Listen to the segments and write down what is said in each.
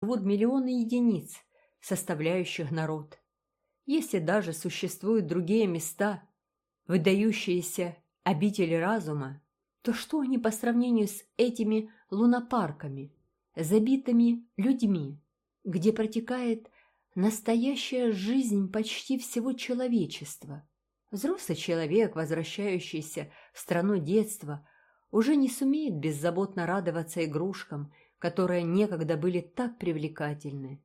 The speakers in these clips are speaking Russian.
живут миллионы единиц, составляющих народ. Если даже существуют другие места, выдающиеся обители разума, то что они по сравнению с этими лунопарками, забитыми людьми, где протекает настоящая жизнь почти всего человечества? Взрослый человек, возвращающийся в страну детства, уже не сумеет беззаботно радоваться игрушкам, которые некогда были так привлекательны.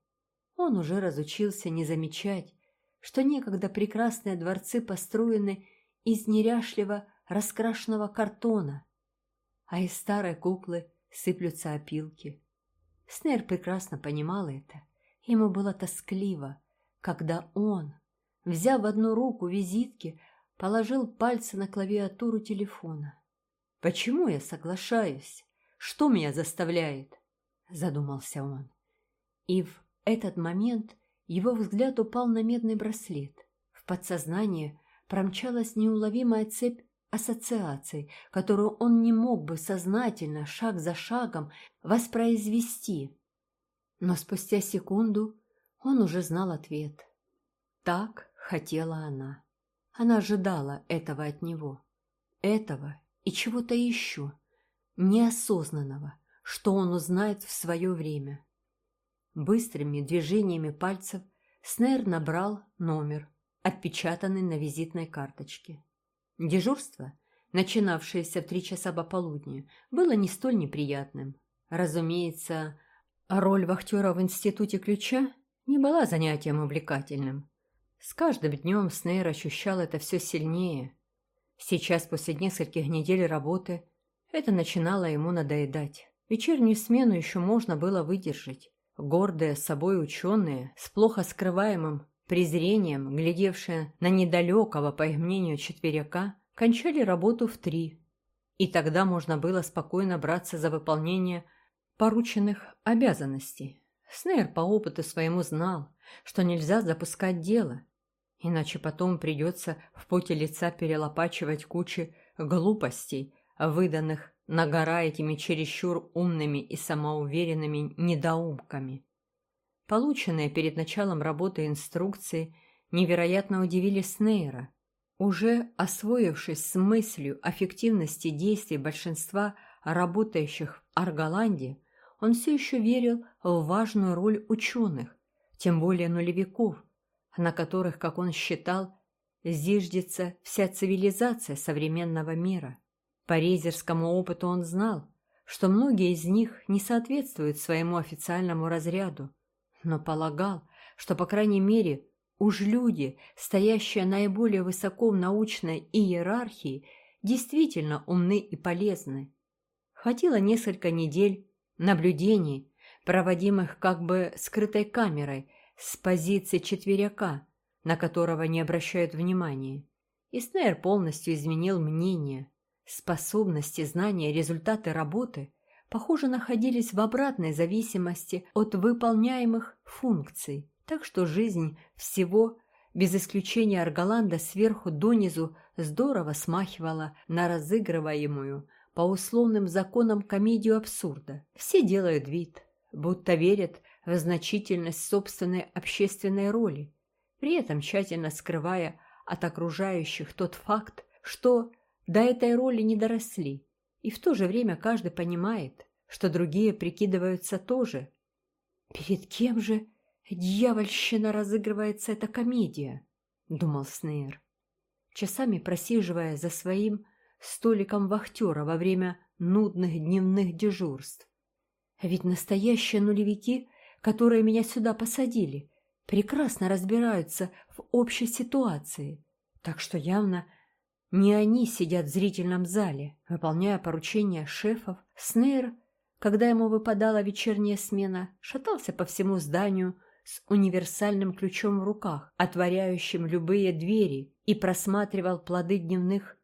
Он уже разучился не замечать, что некогда прекрасные дворцы построены из неряшливо раскрашенного картона, а из старой куклы сыплются опилки. Снейр прекрасно понимал это. Ему было тоскливо, когда он, взяв в одну руку визитки, положил пальцы на клавиатуру телефона. «Почему я соглашаюсь? Что меня заставляет?» – задумался он. И в этот момент его взгляд упал на медный браслет. В подсознание промчалась неуловимая цепь ассоциаций, которую он не мог бы сознательно, шаг за шагом, воспроизвести. Но спустя секунду он уже знал ответ. Так хотела она. Она ожидала этого от него. Этого и чего-то еще, неосознанного, что он узнает в свое время. Быстрыми движениями пальцев Снейр набрал номер, отпечатанный на визитной карточке. Дежурство, начинавшееся в три часа пополудни, было не столь неприятным. Разумеется, роль вахтера в институте ключа не была занятием увлекательным. С каждым днем Снейр ощущал это все сильнее. Сейчас, после нескольких недель работы, это начинало ему надоедать. Вечернюю смену еще можно было выдержать. Гордые собой ученые, с плохо скрываемым презрением, глядевшие на недалекого, по их мнению, четверяка, кончали работу в три. И тогда можно было спокойно браться за выполнение порученных обязанностей. Снейр по опыту своему знал, что нельзя запускать дело, иначе потом придется в поте лица перелопачивать кучи глупостей, выданных на гора этими чересчур умными и самоуверенными недоумками. Полученные перед началом работы инструкции невероятно удивили Снейра. Уже освоившись с мыслью о фиктивности действий большинства работающих в Арголанде, он все еще верил в важную роль ученых, тем более нулевиков, на которых, как он считал, зиждется вся цивилизация современного мира. По резерскому опыту он знал, что многие из них не соответствуют своему официальному разряду, но полагал, что, по крайней мере, уж люди, стоящие наиболее высоко в научной иерархии, действительно умны и полезны. Хватило несколько недель наблюдений, проводимых как бы скрытой камерой с позиции четверяка, на которого не обращают внимания. И Снейр полностью изменил мнение. Способности, знания, результаты работы – похоже, находились в обратной зависимости от выполняемых функций, так что жизнь всего, без исключения Арголанда, сверху донизу здорово смахивала на разыгрываемую по условным законам комедию абсурда. Все делают вид, будто верят в значительность собственной общественной роли, при этом тщательно скрывая от окружающих тот факт, что до этой роли не доросли, и в то же время каждый понимает, что другие прикидываются тоже. «Перед кем же дьявольщина разыгрывается эта комедия?» — думал Снейр, часами просиживая за своим столиком вахтера во время нудных дневных дежурств. Ведь настоящие нулевики, которые меня сюда посадили, прекрасно разбираются в общей ситуации, так что явно не они сидят в зрительном зале, выполняя поручения шефов. Снейр, когда ему выпадала вечерняя смена, шатался по всему зданию с универсальным ключом в руках, отворяющим любые двери, и просматривал плоды дневных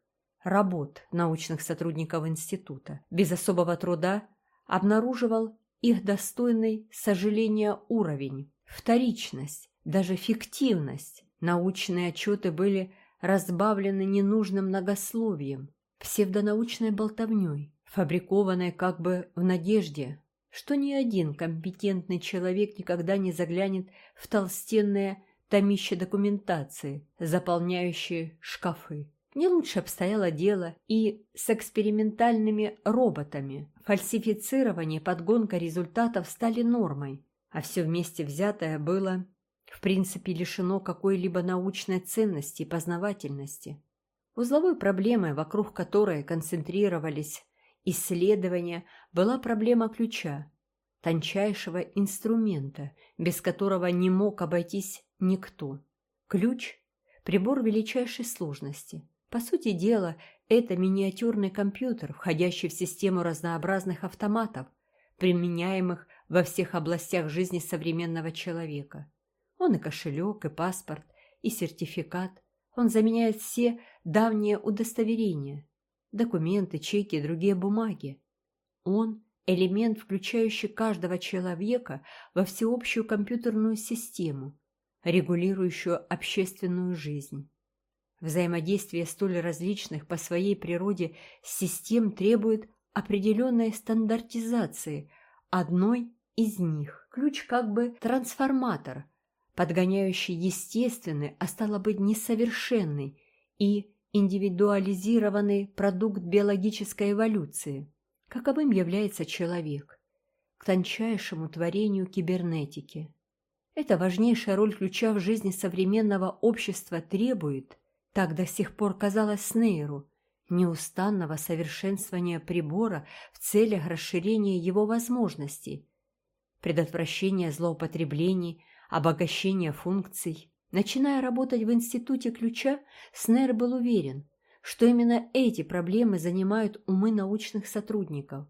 работ научных сотрудников института. Без особого труда обнаруживал их достойный сожаления уровень, вторичность, даже фиктивность. Научные отчеты были разбавлены ненужным многословием, псевдонаучной болтовней, фабрикованной как бы в надежде что ни один компетентный человек никогда не заглянет в толстенное томище документации, заполняющие шкафы. Не лучше обстояло дело и с экспериментальными роботами. Фальсифицирование, подгонка результатов стали нормой, а все вместе взятое было, в принципе, лишено какой-либо научной ценности и познавательности. Узловой проблемой, вокруг которой концентрировались исследования, была проблема ключа, тончайшего инструмента, без которого не мог обойтись никто. Ключ – прибор величайшей сложности. По сути дела, это миниатюрный компьютер, входящий в систему разнообразных автоматов, применяемых во всех областях жизни современного человека. Он и кошелек, и паспорт, и сертификат. Он заменяет все давние удостоверения, документы, чеки и другие бумаги. Он – элемент, включающий каждого человека во всеобщую компьютерную систему, регулирующую общественную жизнь. Взаимодействие столь различных по своей природе систем требует определенной стандартизации одной из них. Ключ как бы трансформатор, подгоняющий естественный, а стало быть несовершенный и индивидуализированный продукт биологической эволюции, каковым является человек, к тончайшему творению кибернетики. Эта важнейшая роль ключа в жизни современного общества требует, так до сих пор казалось Снейру, неустанного совершенствования прибора в целях расширения его возможностей, предотвращения злоупотреблений, обогащения функций. Начиная работать в Институте ключа, Снейр был уверен, что именно эти проблемы занимают умы научных сотрудников.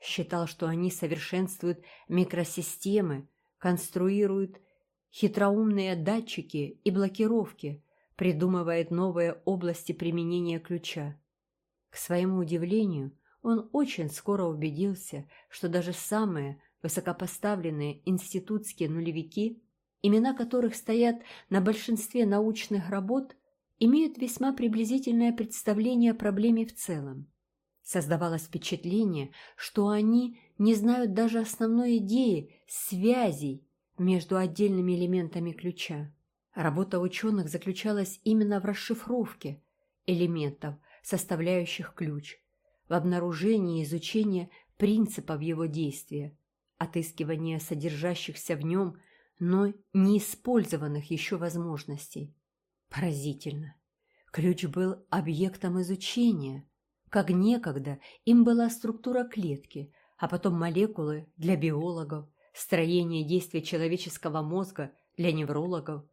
Считал, что они совершенствуют микросистемы, конструирует хитроумные датчики и блокировки, придумывает новые области применения ключа. К своему удивлению, он очень скоро убедился, что даже самые высокопоставленные институтские нулевики, имена которых стоят на большинстве научных работ, имеют весьма приблизительное представление о проблеме в целом. Создавалось впечатление, что они не знают даже основной идеи связей между отдельными элементами ключа. Работа ученых заключалась именно в расшифровке элементов, составляющих ключ, в обнаружении и изучении принципов его действия, отыскивании содержащихся в нем, но не использованных еще возможностей. Поразительно! Ключ был объектом изучения, как некогда им была структура клетки, а потом молекулы для биологов, строение действия человеческого мозга для неврологов.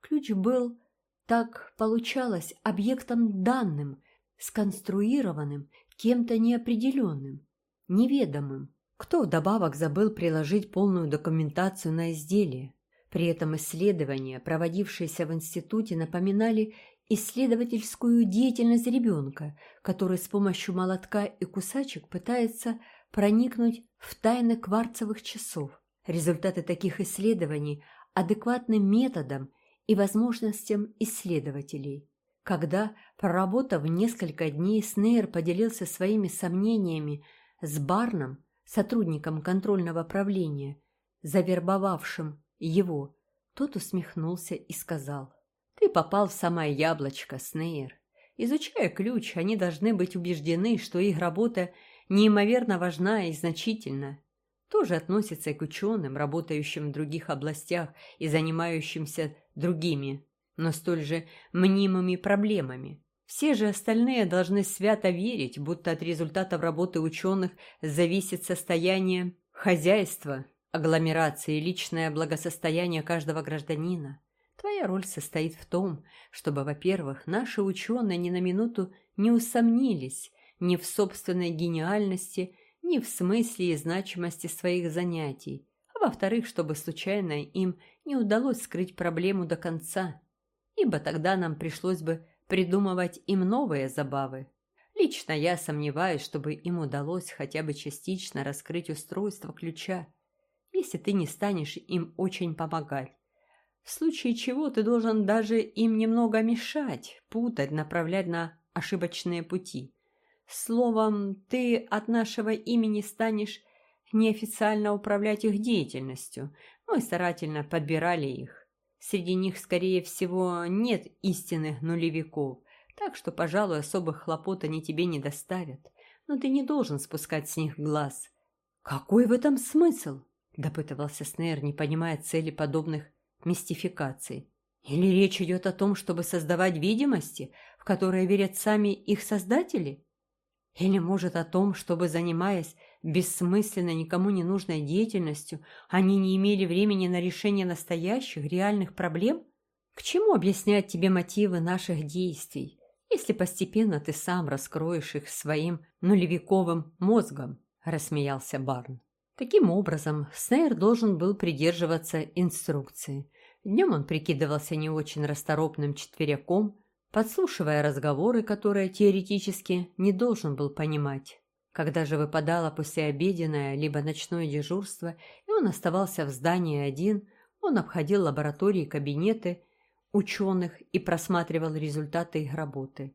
Ключ был, так получалось, объектом данным, сконструированным кем-то неопределенным, неведомым. Кто вдобавок забыл приложить полную документацию на изделие? При этом исследования, проводившиеся в институте, напоминали исследовательскую деятельность ребенка, который с помощью молотка и кусачек пытается проникнуть в тайны кварцевых часов. Результаты таких исследований адекватны методам и возможностям исследователей. Когда, проработав несколько дней, Снейр поделился своими сомнениями с Барном, сотрудником контрольного правления, завербовавшим его, тот усмехнулся и сказал, «Ты попал в самое яблочко, Снейр. Изучая ключ, они должны быть убеждены, что их работа неимоверно важна и значительна тоже относится и к ученым, работающим в других областях и занимающимся другими, но столь же мнимыми проблемами. Все же остальные должны свято верить, будто от результатов работы ученых зависит состояние хозяйства, агломерации и личное благосостояние каждого гражданина. Твоя роль состоит в том, чтобы, во-первых, наши ученые ни на минуту не усомнились ни в собственной гениальности, ни в смысле и значимости своих занятий, а во-вторых, чтобы случайно им не удалось скрыть проблему до конца, ибо тогда нам пришлось бы придумывать им новые забавы. Лично я сомневаюсь, чтобы им удалось хотя бы частично раскрыть устройство ключа, если ты не станешь им очень помогать. В случае чего ты должен даже им немного мешать, путать, направлять на ошибочные пути. Словом, ты от нашего имени станешь неофициально управлять их деятельностью, мы старательно подбирали их. Среди них, скорее всего, нет истинных нулевиков, так что, пожалуй, особых хлопот они тебе не доставят. Но ты не должен спускать с них глаз. «Какой в этом смысл?» – допытывался Снейр, не понимая цели подобных мистификаций. «Или речь идет о том, чтобы создавать видимости, в которые верят сами их создатели?» Или, может, о том, чтобы, занимаясь бессмысленной, никому не нужной деятельностью, они не имели времени на решение настоящих, реальных проблем? К чему объяснять тебе мотивы наших действий, если постепенно ты сам раскроешь их своим нулевиковым мозгом? Рассмеялся Барн. Таким образом, Снейр должен был придерживаться инструкции. Днем он прикидывался не очень расторопным четверяком, подслушивая разговоры, которые теоретически не должен был понимать. Когда же выпадало послеобеденное либо ночное дежурство, и он оставался в здании один, он обходил лаборатории и кабинеты ученых и просматривал результаты их работы.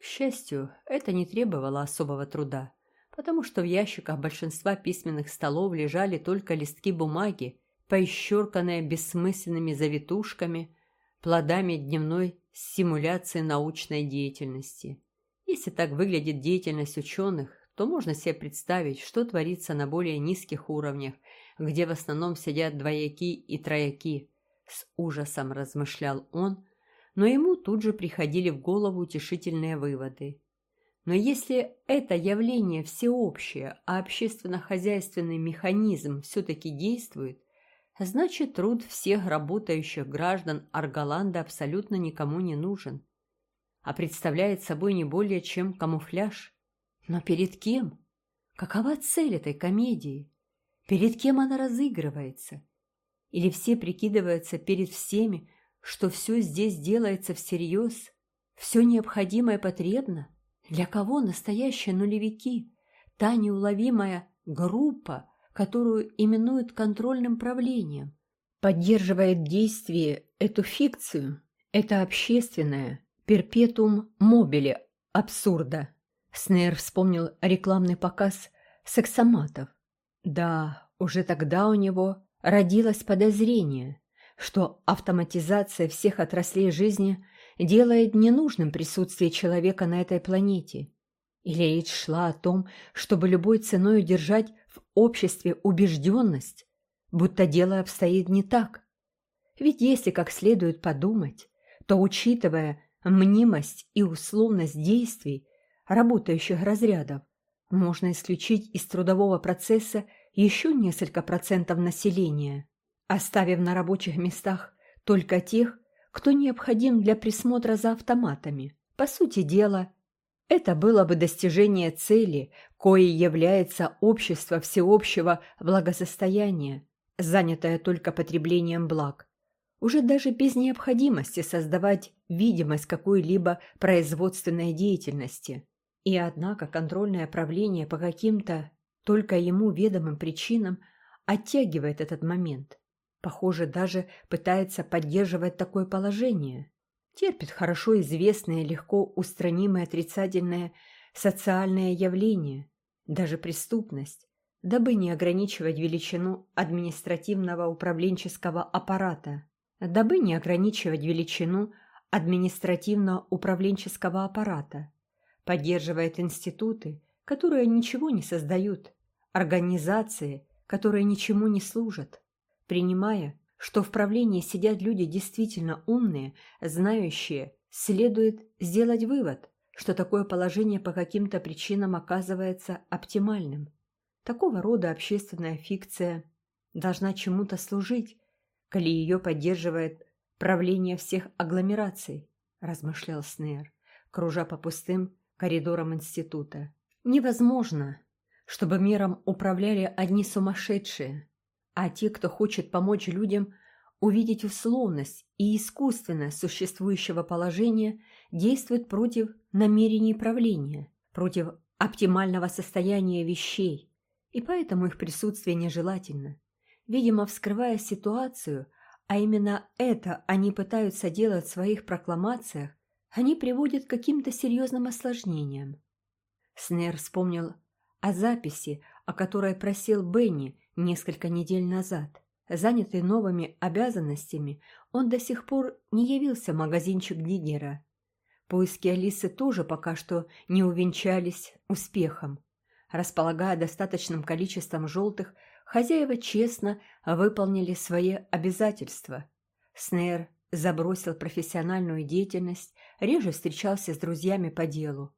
К счастью, это не требовало особого труда, потому что в ящиках большинства письменных столов лежали только листки бумаги, поисчерканные бессмысленными завитушками, плодами дневной симуляции научной деятельности. Если так выглядит деятельность ученых, то можно себе представить, что творится на более низких уровнях, где в основном сидят двояки и трояки. С ужасом размышлял он, но ему тут же приходили в голову утешительные выводы. Но если это явление всеобщее, а общественно-хозяйственный механизм все-таки действует, Значит, труд всех работающих граждан Арголанда абсолютно никому не нужен, а представляет собой не более чем камуфляж. Но перед кем? Какова цель этой комедии? Перед кем она разыгрывается? Или все прикидываются перед всеми, что все здесь делается всерьез, все необходимое потребно? Для кого настоящие нулевики? Та неуловимая группа, которую именуют контрольным правлением, поддерживает в действии эту фикцию, это общественное перпетум мобили абсурда. Снейр вспомнил рекламный показ сексоматов. Да, уже тогда у него родилось подозрение, что автоматизация всех отраслей жизни делает ненужным присутствие человека на этой планете. Или речь шла о том, чтобы любой ценой удержать в обществе убежденность, будто дело обстоит не так. Ведь если как следует подумать, то, учитывая мнимость и условность действий работающих разрядов, можно исключить из трудового процесса еще несколько процентов населения, оставив на рабочих местах только тех, кто необходим для присмотра за автоматами. По сути дела, это было бы достижение цели, коей является общество всеобщего благосостояния, занятое только потреблением благ, уже даже без необходимости создавать видимость какой-либо производственной деятельности. И однако контрольное правление по каким-то только ему ведомым причинам оттягивает этот момент. Похоже, даже пытается поддерживать такое положение терпит хорошо известные, легко устранимые отрицательные социальные явления, даже преступность, дабы не ограничивать величину административного управленческого аппарата, дабы не ограничивать величину административно-управленческого аппарата, поддерживает институты, которые ничего не создают, организации, которые ничему не служат, принимая что в правлении сидят люди действительно умные, знающие, следует сделать вывод, что такое положение по каким-то причинам оказывается оптимальным. Такого рода общественная фикция должна чему-то служить, коли ее поддерживает правление всех агломераций, размышлял Снейр, кружа по пустым коридорам института. Невозможно, чтобы миром управляли одни сумасшедшие, а те, кто хочет помочь людям увидеть условность и искусственность существующего положения, действуют против намерений правления, против оптимального состояния вещей, и поэтому их присутствие нежелательно. Видимо, вскрывая ситуацию, а именно это они пытаются делать в своих прокламациях, они приводят к каким-то серьезным осложнениям. Снер вспомнил о записи, о которой просил Бенни несколько недель назад. Занятый новыми обязанностями, он до сих пор не явился в магазинчик Диггера. Поиски Алисы тоже пока что не увенчались успехом. Располагая достаточным количеством желтых, хозяева честно выполнили свои обязательства. Снейр забросил профессиональную деятельность, реже встречался с друзьями по делу.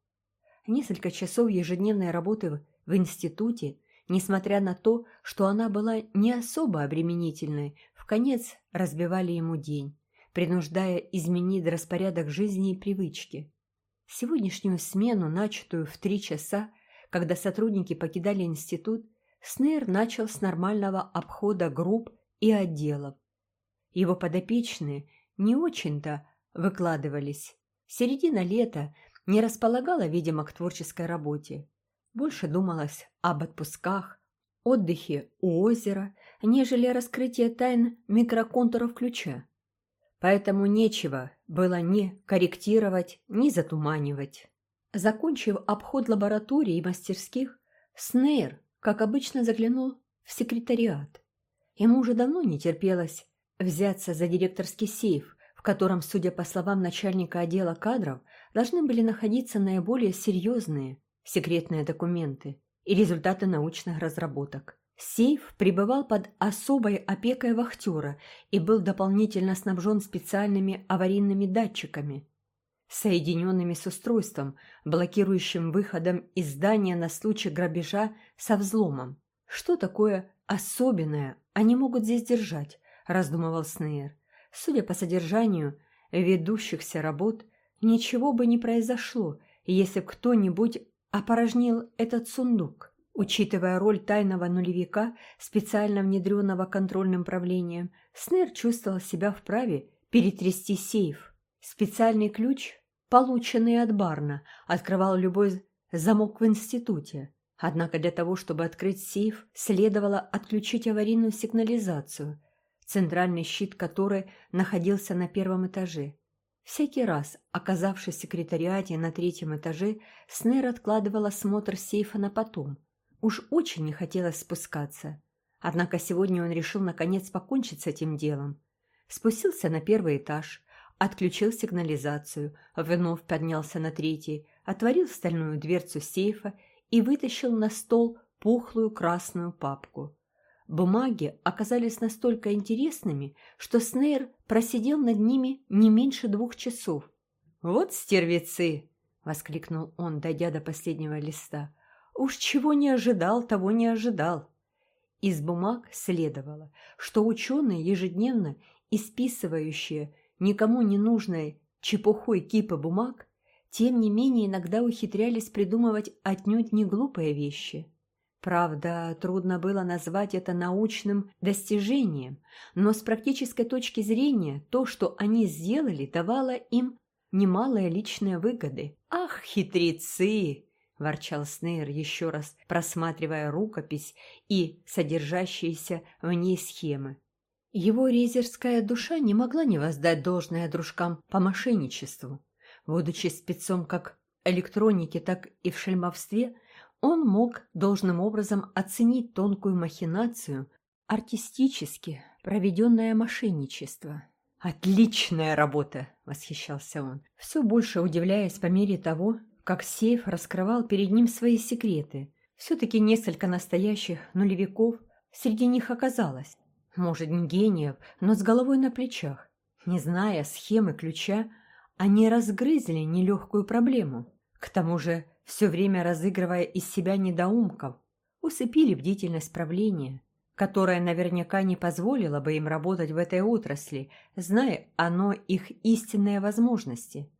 Несколько часов ежедневной работы в институте несмотря на то, что она была не особо обременительной, в конец разбивали ему день, принуждая изменить распорядок жизни и привычки. Сегодняшнюю смену, начатую в три часа, когда сотрудники покидали институт, Снейр начал с нормального обхода групп и отделов. Его подопечные не очень-то выкладывались. Середина лета не располагала, видимо, к творческой работе. Больше думалось об отпусках, отдыхе у озера, нежели раскрытие тайн микроконтуров ключа. Поэтому нечего было ни корректировать, ни затуманивать. Закончив обход лабораторий и мастерских, Снейр, как обычно, заглянул в секретариат. Ему уже давно не терпелось взяться за директорский сейф, в котором, судя по словам начальника отдела кадров, должны были находиться наиболее серьезные, секретные документы и результаты научных разработок. Сейф пребывал под особой опекой вахтера и был дополнительно снабжен специальными аварийными датчиками, соединенными с устройством, блокирующим выходом из здания на случай грабежа со взломом. «Что такое особенное они могут здесь держать?» – раздумывал Снейр. Судя по содержанию ведущихся работ, ничего бы не произошло, если кто-нибудь опорожнил этот сундук. Учитывая роль тайного нулевика, специально внедренного контрольным правлением, Снейр чувствовал себя вправе перетрясти сейф. Специальный ключ, полученный от Барна, открывал любой замок в институте. Однако для того, чтобы открыть сейф, следовало отключить аварийную сигнализацию, центральный щит которой находился на первом этаже. Всякий раз, оказавшись в секретариате на третьем этаже, Снейр откладывал осмотр сейфа на потом. Уж очень не хотелось спускаться. Однако сегодня он решил наконец покончить с этим делом. Спустился на первый этаж, отключил сигнализацию, вновь поднялся на третий, отворил стальную дверцу сейфа и вытащил на стол пухлую красную папку. Бумаги оказались настолько интересными, что Снейр просидел над ними не меньше двух часов. «Вот стервецы!» — воскликнул он, дойдя до последнего листа. «Уж чего не ожидал, того не ожидал!» Из бумаг следовало, что ученые, ежедневно исписывающие никому не нужной чепухой кипы бумаг, тем не менее иногда ухитрялись придумывать отнюдь не глупые вещи. Правда, трудно было назвать это научным достижением, но с практической точки зрения то, что они сделали, давало им немалые личные выгоды. «Ах, хитрецы!» – ворчал Снейр, еще раз просматривая рукопись и содержащиеся в ней схемы. Его резерская душа не могла не воздать должное дружкам по мошенничеству. Будучи спецом как электроники, так и в шельмовстве – он мог должным образом оценить тонкую махинацию, артистически проведенное мошенничество. «Отличная работа!» – восхищался он, все больше удивляясь по мере того, как сейф раскрывал перед ним свои секреты. Все-таки несколько настоящих нулевиков среди них оказалось. Может, не гениев, но с головой на плечах. Не зная схемы ключа, они разгрызли нелегкую проблему. К тому же все время разыгрывая из себя недоумков, усыпили бдительность правления, которая наверняка не позволила бы им работать в этой отрасли, зная оно их истинные возможности.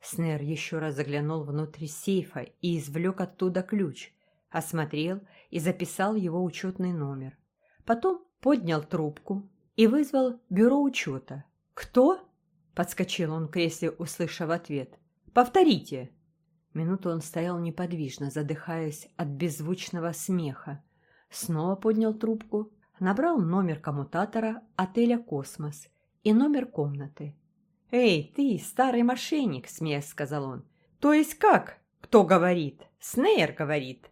Снер еще раз заглянул внутрь сейфа и извлек оттуда ключ, осмотрел и записал его учетный номер. Потом поднял трубку и вызвал бюро учета. «Кто?» – подскочил он в кресле, услышав ответ. «Повторите!» Минуту он стоял неподвижно, задыхаясь от беззвучного смеха. Снова поднял трубку, набрал номер коммутатора отеля «Космос» и номер комнаты. «Эй, ты, старый мошенник!» – смеясь сказал он. «То есть как? Кто говорит? Снейр говорит!»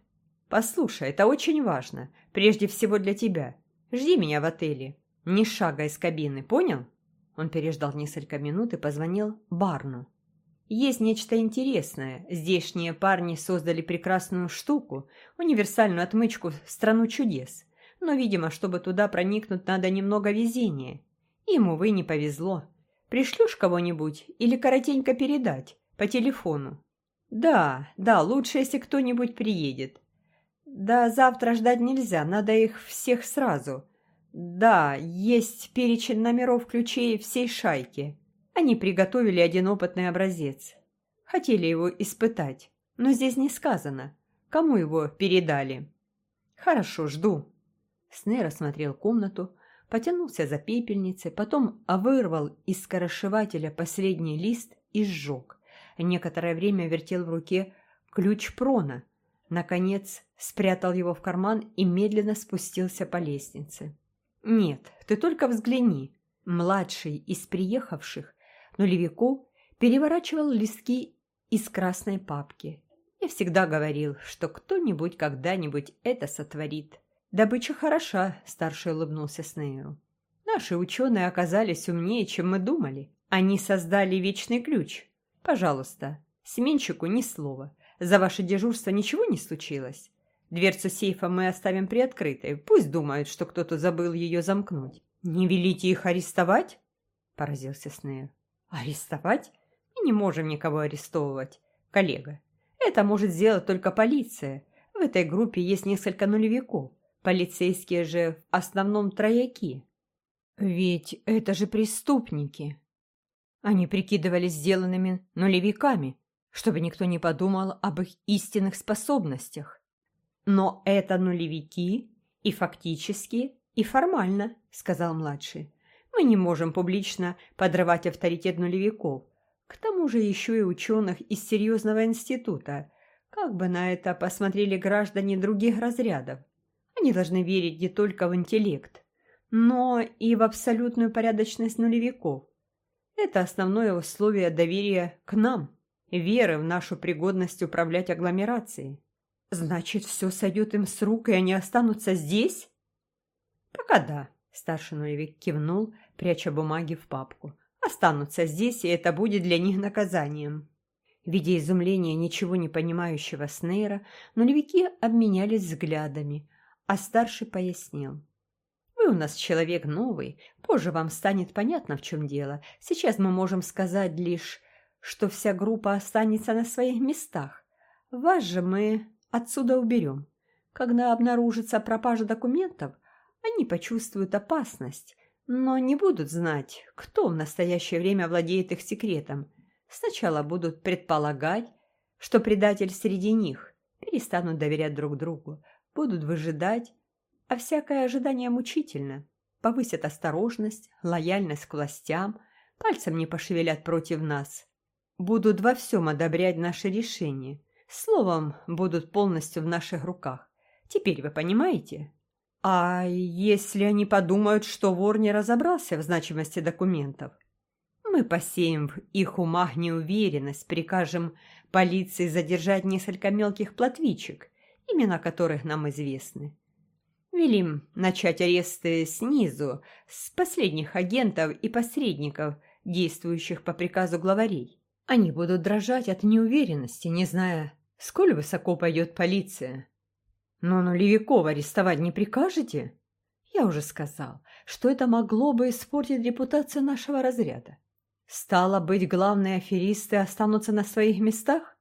Послушай, это очень важно. Прежде всего для тебя. Жди меня в отеле. Не шага из кабины, понял?» Он переждал несколько минут и позвонил Барну. «Есть нечто интересное. Здешние парни создали прекрасную штуку, универсальную отмычку в страну чудес. Но, видимо, чтобы туда проникнуть, надо немного везения. Им, увы, не повезло. Пришлешь кого-нибудь или коротенько передать по телефону?» «Да, да, лучше, если кто-нибудь приедет. Да завтра ждать нельзя, надо их всех сразу. Да, есть перечень номеров ключей всей шайки. Они приготовили один опытный образец. Хотели его испытать, но здесь не сказано, кому его передали. Хорошо, жду. Снейр осмотрел комнату, потянулся за пепельницей, потом вырвал из скоросшивателя последний лист и сжег. Некоторое время вертел в руке ключ Прона – Наконец, спрятал его в карман и медленно спустился по лестнице. «Нет, ты только взгляни!» Младший из приехавших, нулевиков, переворачивал листки из красной папки. Я всегда говорил, что кто-нибудь когда-нибудь это сотворит. Добыча хороша, старший улыбнулся Снейру. Наши ученые оказались умнее, чем мы думали. Они создали вечный ключ. Пожалуйста, сменщику ни слова. За ваше дежурство ничего не случилось? Дверцу сейфа мы оставим приоткрытой. Пусть думают, что кто-то забыл ее замкнуть. Не велите их арестовать? Поразился Снейл. Арестовать? Мы не можем никого арестовывать, коллега. Это может сделать только полиция. В этой группе есть несколько нулевиков. Полицейские же в основном трояки. Ведь это же преступники. Они прикидывались сделанными нулевиками, чтобы никто не подумал об их истинных способностях. Но это нулевики и фактически, и формально, сказал младший. Мы не можем публично подрывать авторитет нулевиков. К тому же еще и ученых из серьезного института. Как бы на это посмотрели граждане других разрядов? Они должны верить не только в интеллект, но и в абсолютную порядочность нулевиков. Это основное условие доверия к нам веры в нашу пригодность управлять агломерацией. Значит, все сойдет им с рук, и они останутся здесь? Пока да, старший нулевик кивнул, пряча бумаги в папку. Останутся здесь, и это будет для них наказанием. Видя изумление ничего не понимающего Снейра, нулевики обменялись взглядами, а старший пояснил. «Вы у нас человек новый, позже вам станет понятно, в чем дело. Сейчас мы можем сказать лишь, что вся группа останется на своих местах. Вас же мы отсюда уберем. Когда обнаружится пропажа документов, они почувствуют опасность, но не будут знать, кто в настоящее время владеет их секретом. Сначала будут предполагать, что предатель среди них, перестанут доверять друг другу, будут выжидать, а всякое ожидание мучительно. Повысят осторожность, лояльность к властям, пальцем не пошевелят против нас будут во всем одобрять наши решения. Словом, будут полностью в наших руках. Теперь вы понимаете? А если они подумают, что вор не разобрался в значимости документов? Мы посеем в их умах неуверенность, прикажем полиции задержать несколько мелких платвичек, имена которых нам известны. Велим начать аресты снизу, с последних агентов и посредников, действующих по приказу главарей. Они будут дрожать от неуверенности, не зная, сколь высоко пойдет полиция. Но Нулевикова арестовать не прикажете? Я уже сказал, что это могло бы испортить репутацию нашего разряда. Стало быть, главные аферисты останутся на своих местах?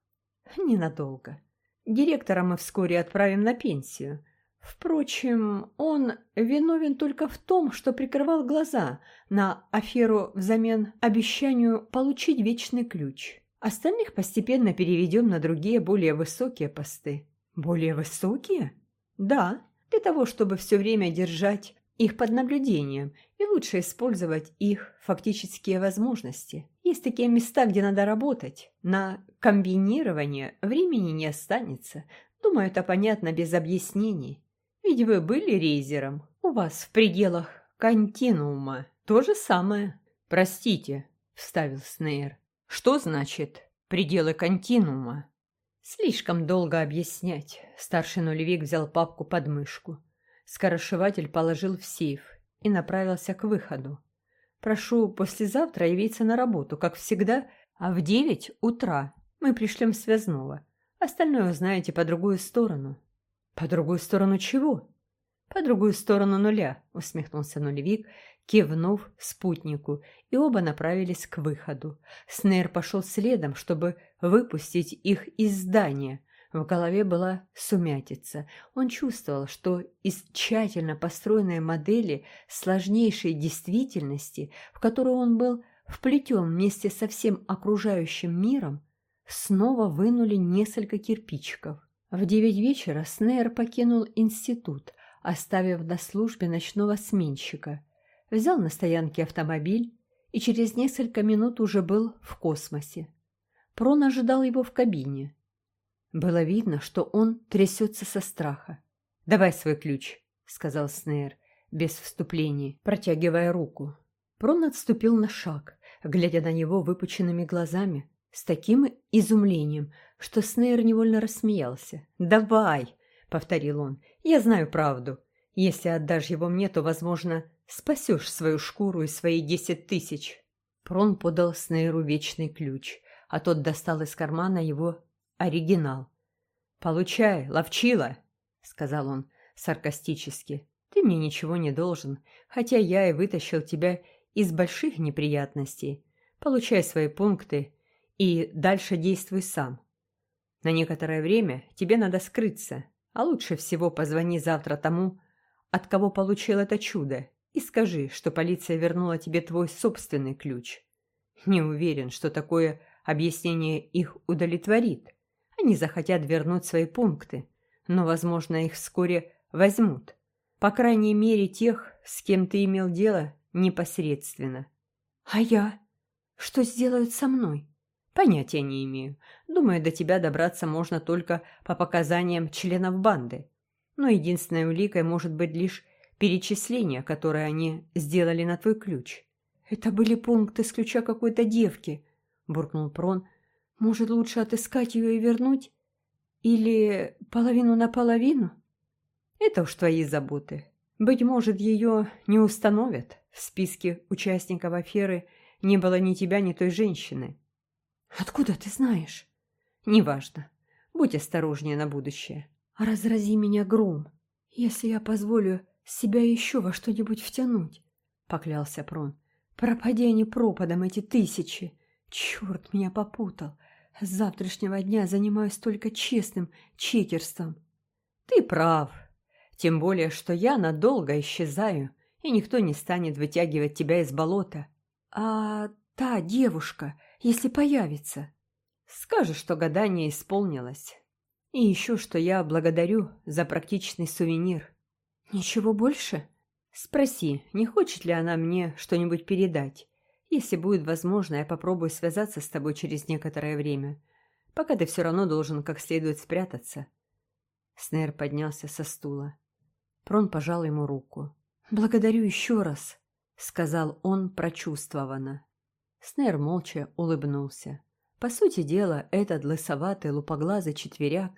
Ненадолго. Директора мы вскоре отправим на пенсию – Впрочем, он виновен только в том, что прикрывал глаза на аферу взамен обещанию получить вечный ключ. Остальных постепенно переведем на другие, более высокие посты. Более высокие? Да, для того, чтобы все время держать их под наблюдением и лучше использовать их фактические возможности. Есть такие места, где надо работать. На комбинирование времени не останется. Думаю, это понятно без объяснений. Ведь вы были рейзером. У вас в пределах континуума то же самое. Простите, вставил Снейр. Что значит пределы континуума? Слишком долго объяснять. Старший нулевик взял папку под мышку. Скоросшиватель положил в сейф и направился к выходу. Прошу послезавтра явиться на работу, как всегда, а в девять утра мы пришлем связного. Остальное узнаете по другую сторону. По другую сторону чего? По другую сторону нуля, усмехнулся нулевик, кивнув спутнику, и оба направились к выходу. Снейр пошел следом, чтобы выпустить их из здания. В голове была сумятица. Он чувствовал, что из тщательно построенной модели сложнейшей действительности, в которую он был вплетен вместе со всем окружающим миром, снова вынули несколько кирпичиков. В девять вечера Снейр покинул институт, оставив на службе ночного сменщика. Взял на стоянке автомобиль и через несколько минут уже был в космосе. Прон ожидал его в кабине. Было видно, что он трясется со страха. «Давай свой ключ», — сказал Снейр, без вступлений, протягивая руку. Прон отступил на шаг, глядя на него выпученными глазами, с таким изумлением, что Снейр невольно рассмеялся. «Давай!» — повторил он. «Я знаю правду. Если отдашь его мне, то, возможно, спасешь свою шкуру и свои десять тысяч». Прон подал Снейру вечный ключ, а тот достал из кармана его оригинал. «Получай, ловчила!» — сказал он саркастически. «Ты мне ничего не должен, хотя я и вытащил тебя из больших неприятностей. Получай свои пункты и дальше действуй сам. На некоторое время тебе надо скрыться, а лучше всего позвони завтра тому, от кого получил это чудо, и скажи, что полиция вернула тебе твой собственный ключ. Не уверен, что такое объяснение их удовлетворит. Они захотят вернуть свои пункты, но, возможно, их вскоре возьмут. По крайней мере, тех, с кем ты имел дело непосредственно. А я? Что сделают со мной? Понятия не имею. Думаю, до тебя добраться можно только по показаниям членов банды. Но единственной уликой может быть лишь перечисление, которое они сделали на твой ключ. Это были пункты с ключа какой-то девки, буркнул Прон. Может, лучше отыскать ее и вернуть? Или половину на половину? Это уж твои заботы. Быть может, ее не установят. В списке участников аферы не было ни тебя, ни той женщины. Откуда ты знаешь? Неважно. Будь осторожнее на будущее. Разрази меня гром, если я позволю себя еще во что-нибудь втянуть, поклялся Прон. Пропади они пропадом эти тысячи. Черт меня попутал. С завтрашнего дня занимаюсь только честным читерством. Ты прав. Тем более, что я надолго исчезаю, и никто не станет вытягивать тебя из болота. А та девушка, если появится. Скажешь, что гадание исполнилось. И еще, что я благодарю за практичный сувенир. Ничего больше? Спроси, не хочет ли она мне что-нибудь передать. Если будет возможно, я попробую связаться с тобой через некоторое время. Пока ты все равно должен как следует спрятаться. Снейр поднялся со стула. Прон пожал ему руку. «Благодарю еще раз», — сказал он прочувствованно. Снейр молча улыбнулся. По сути дела, этот лысоватый лупоглазый четверяк,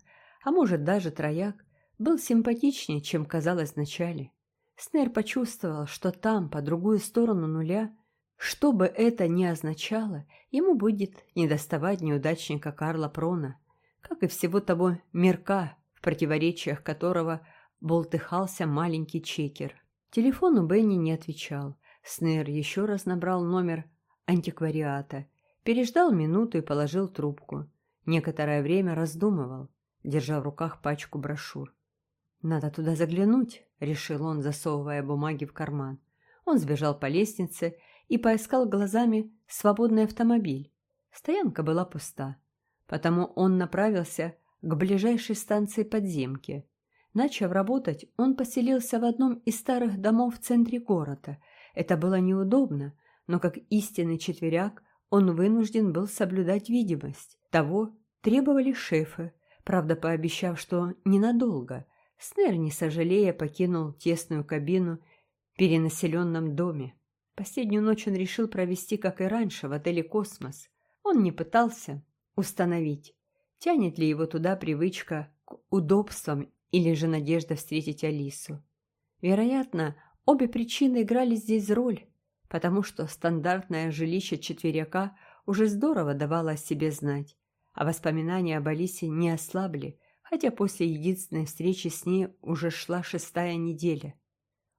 а может даже трояк, был симпатичнее, чем казалось вначале. Снейр почувствовал, что там, по другую сторону нуля, что бы это ни означало, ему будет недоставать неудачника Карла Прона, как и всего того мирка, в противоречиях которого болтыхался маленький чекер. Телефону Бенни не отвечал. Снейр еще раз набрал номер антиквариата, переждал минуту и положил трубку. Некоторое время раздумывал, держа в руках пачку брошюр. «Надо туда заглянуть», — решил он, засовывая бумаги в карман. Он сбежал по лестнице и поискал глазами свободный автомобиль. Стоянка была пуста, потому он направился к ближайшей станции подземки. Начав работать, он поселился в одном из старых домов в центре города. Это было неудобно, но как истинный четверяк он вынужден был соблюдать видимость. Того требовали шефы, правда пообещав, что ненадолго. Снер, не сожалея, покинул тесную кабину в перенаселенном доме. Последнюю ночь он решил провести, как и раньше, в отеле «Космос». Он не пытался установить, Тянет ли его туда привычка к удобствам или же надежда встретить Алису? Вероятно, обе причины играли здесь роль, потому что стандартное жилище четверяка уже здорово давало о себе знать, а воспоминания об Алисе не ослабли, хотя после единственной встречи с ней уже шла шестая неделя.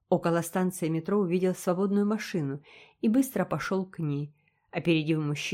Около станции метро увидел свободную машину и быстро пошел к ней, опередив мужчину,